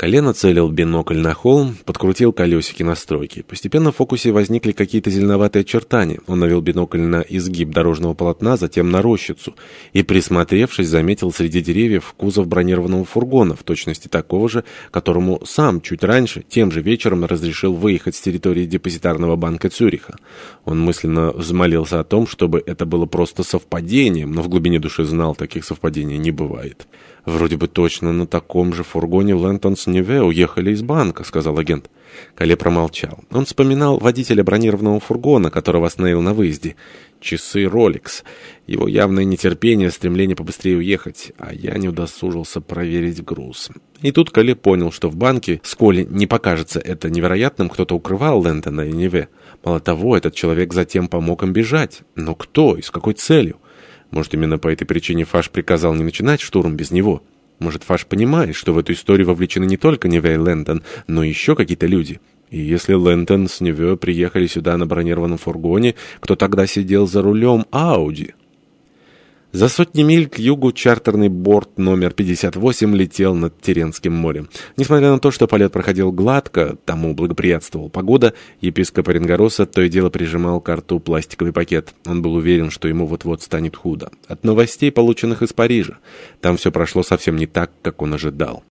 Колено целил бинокль на холм, подкрутил колесики настройки. Постепенно в фокусе возникли какие-то зеленоватые очертания. Он навел бинокль на изгиб дорожного полотна, затем на рощицу. И, присмотревшись, заметил среди деревьев кузов бронированного фургона, в точности такого же, которому сам чуть раньше, тем же вечером, разрешил выехать с территории депозитарного банка Цюриха. Он мысленно взмолился о том, чтобы это было просто совпадением, но в глубине души знал, таких совпадений не бывает. «Вроде бы точно на таком же фургоне Лэнтонс Неве уехали из банка», — сказал агент. Кале промолчал. Он вспоминал водителя бронированного фургона, которого остановил на выезде. Часы Rolex. Его явное нетерпение, стремление побыстрее уехать, а я не удосужился проверить груз. И тут Кале понял, что в банке, сколь не покажется это невероятным, кто-то укрывал Лэнтона и Неве. Мало того, этот человек затем помог им бежать. Но кто и с какой целью? Может, именно по этой причине Фаш приказал не начинать штурм без него? Может, Фаш понимает, что в эту историю вовлечены не только Неве и Лэнтон, но еще какие-то люди? И если Лэнтон с Неве приехали сюда на бронированном фургоне, кто тогда сидел за рулем Ауди? За сотни миль к югу чартерный борт номер 58 летел над Теренским морем. Несмотря на то, что полет проходил гладко, тому благоприятствовала погода, епископ Оренгороса то и дело прижимал к рту пластиковый пакет. Он был уверен, что ему вот-вот станет худо. От новостей, полученных из Парижа. Там все прошло совсем не так, как он ожидал.